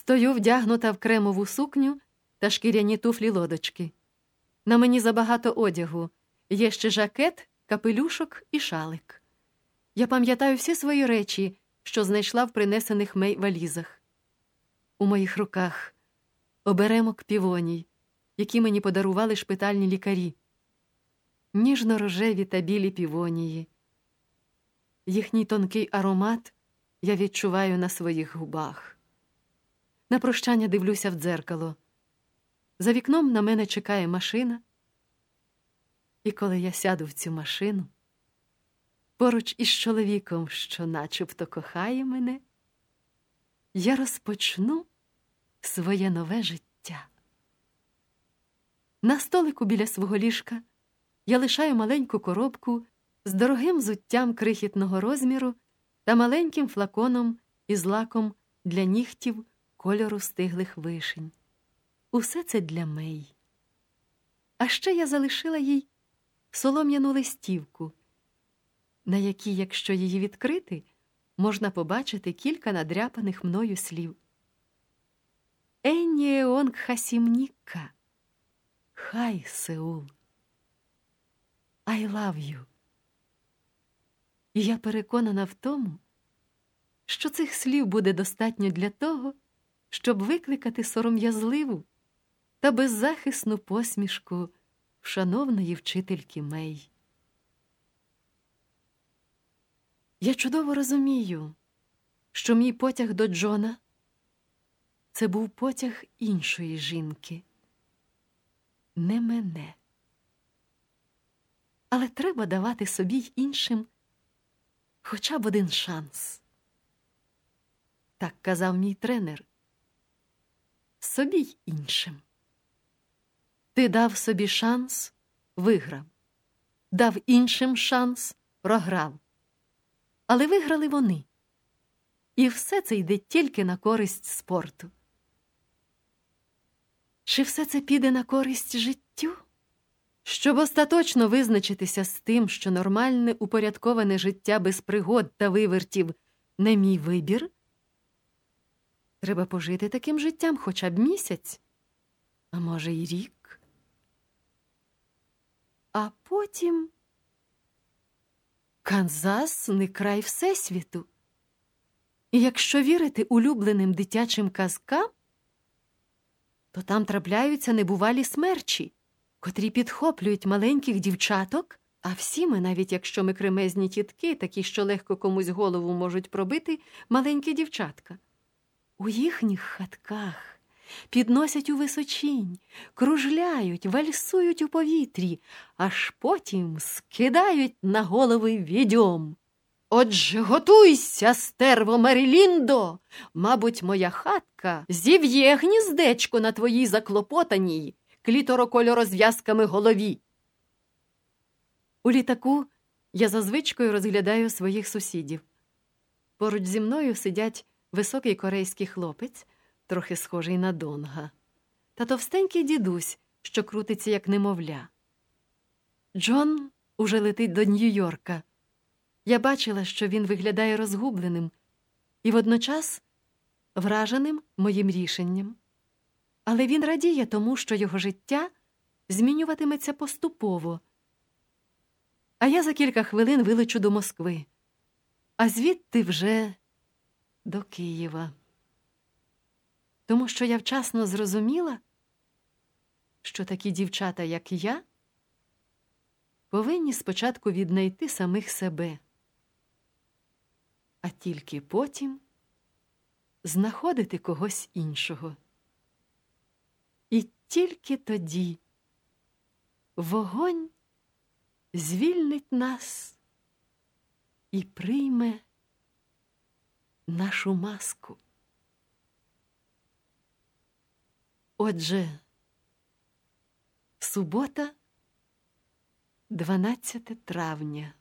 Стою вдягнута в кремову сукню та шкіряні туфлі лодочки. На мені забагато одягу, є ще жакет, капелюшок і шалик. Я пам'ятаю всі свої речі, що знайшла в принесених мей валізах. У моїх руках оберемок півоній, які мені подарували шпитальні лікарі, ніжно-рожеві та білі півонії. Їхній тонкий аромат я відчуваю на своїх губах. На прощання дивлюся в дзеркало. За вікном на мене чекає машина. І коли я сяду в цю машину, поруч із чоловіком, що начебто кохає мене, я розпочну своє нове життя. На столику біля свого ліжка я лишаю маленьку коробку з дорогим зуттям крихітного розміру та маленьким флаконом із лаком для нігтів кольору стиглих вишень. Усе це для Мей. А ще я залишила їй солом'яну листівку, на якій, якщо її відкрити, можна побачити кілька надряпаних мною слів. Еніеонг Хасімніка. Хай Сеул. I love you. І я переконана в тому, що цих слів буде достатньо для того, щоб викликати сором'язливу та беззахисну посмішку вшановної вчительки Мей. Я чудово розумію, що мій потяг до Джона це був потяг іншої жінки, не мене. Але треба давати собі й іншим хоча б один шанс. Так казав мій тренер. Собі й іншим. Ти дав собі шанс, виграв, дав іншим шанс, програв. Але виграли вони. І все це йде тільки на користь спорту. Чи все це піде на користь життю? Щоб остаточно визначитися з тим, що нормальне упорядковане життя без пригод та вивертів не мій вибір, треба пожити таким життям хоча б місяць, а може, й рік. А потім Канзас не край Всесвіту. І якщо вірити улюбленим дитячим казкам, то там трапляються небувалі смерчі котрі підхоплюють маленьких дівчаток, а всі ми, навіть якщо ми кремезні тітки, такі, що легко комусь голову можуть пробити, маленькі дівчатка. У їхніх хатках підносять у височінь, кружляють, вальсують у повітрі, аж потім скидають на голови відьом. Отже, готуйся, стерво Меріліндо. Мабуть, моя хатка зів'є гніздечко на твоїй заклопотаній кліторокольорозв'язками голові. У літаку я за звичкою розглядаю своїх сусідів. Поруч зі мною сидять високий корейський хлопець, трохи схожий на донга, та товстенький дідусь, що крутиться, як немовля. Джон уже летить до Нью-Йорка. Я бачила, що він виглядає розгубленим і водночас враженим моїм рішенням але він радіє тому, що його життя змінюватиметься поступово. А я за кілька хвилин вилечу до Москви, а звідти вже до Києва. Тому що я вчасно зрозуміла, що такі дівчата, як я, повинні спочатку віднайти самих себе, а тільки потім знаходити когось іншого. І тільки тоді вогонь звільнить нас і прийме нашу маску. Отже, субота, 12 травня.